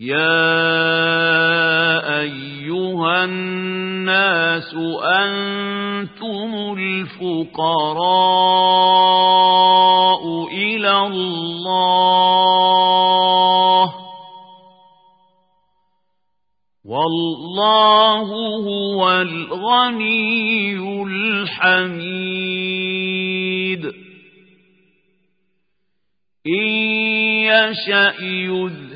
يا أيها الناس أنتم الفقراء إلى الله والله هو الغني الحميد إن يشأ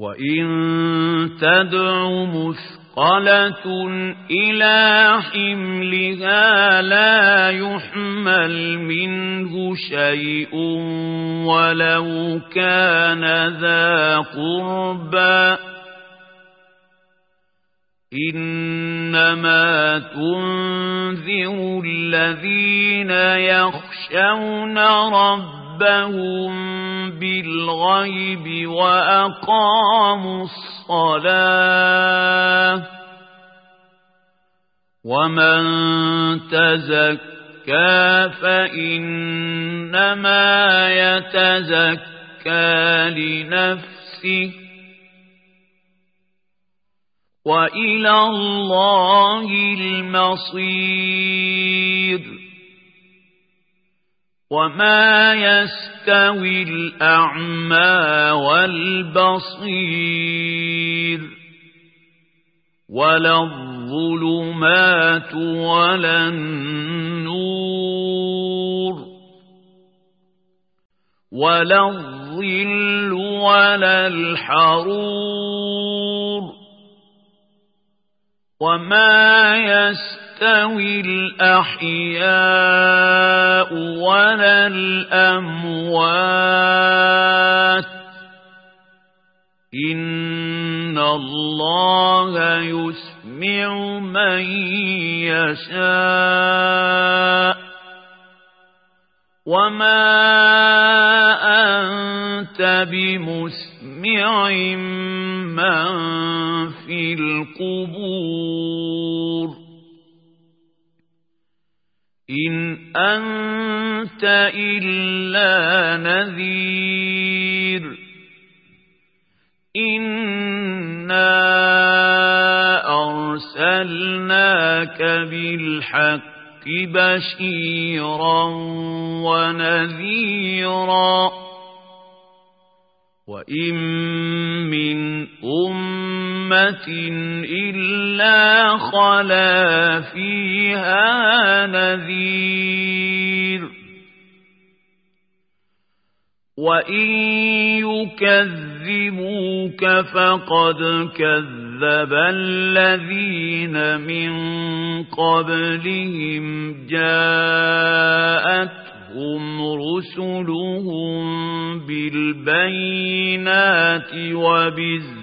وإن تدع مثقلة إلى حملها لا يحمل منه شيء ولو كان ذا قربى إنما تنذر الذين يخشون ربهم بالغيب وأقاموا الصلاة ومن تزكى فإنما يتزكى لنفسه وإلى الله المصير. وما يستوي الأعمى والبصير. ولا الظلمات ولا النور. ولا الظل ولا الحرور. وما يستوي الأحياء ولا الأموات إن الله يسمع من يشاء وما أنت بمسمع من في القبور. إن أنت إلا نذير. إنا أرسلناك بالحق بشيرا ونذيرا. وإن من أمة إلا خلا فيها نذير وإن يكذبوك فقد كذب الذين من قبلهم جاءتهم رسلهم بالبينات وبالزبر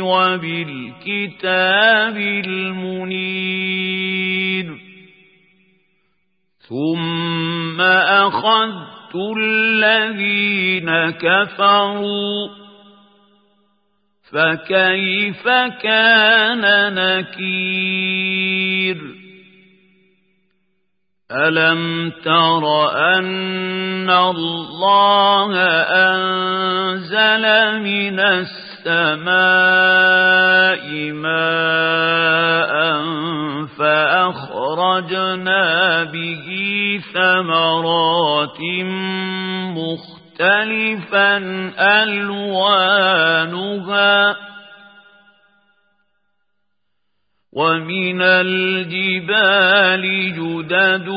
وبالكتاب المنير. ثم أخذت الذين كفروا. فكيف كان نكير؟ ألم تر أن الله أنزل من السماء ماء فأخرجنا به ثمرات مختلفا ألوانها ومن الجبال جدد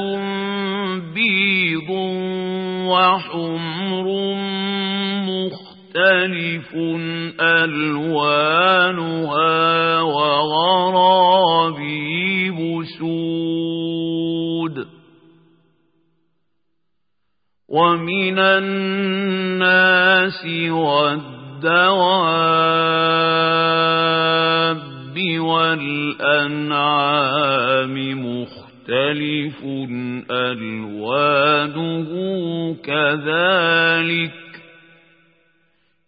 بيض وحمر مختلف ألوانها وغرابيب سود ومن الناس والدواب والأنعام مختلف ألوانه كذلك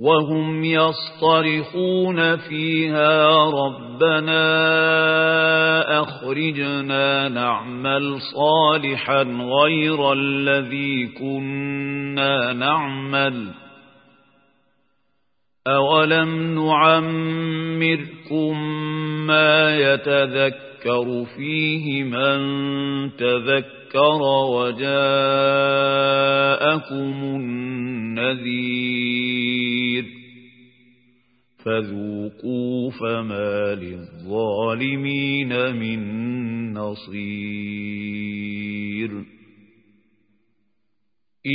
وهم يصطرخون فيها ربنا أخرجنا نعمل صالحا غير الذي كنا نعمل أولم نعمركم ما يتذكر فيه من تذكر وجاءكم النذير فذوقوا فما للظالمين من نصير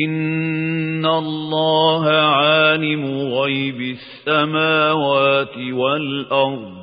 إن الله عالم غيب السماوات والأرض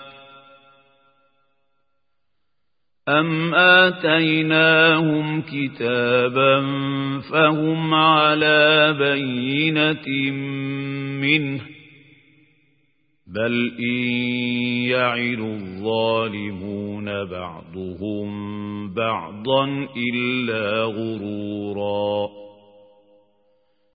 أم آتيناهم كتابا فهم على بينة منه بل إن يعد الظالمون بعضهم بعضا إلا غرورا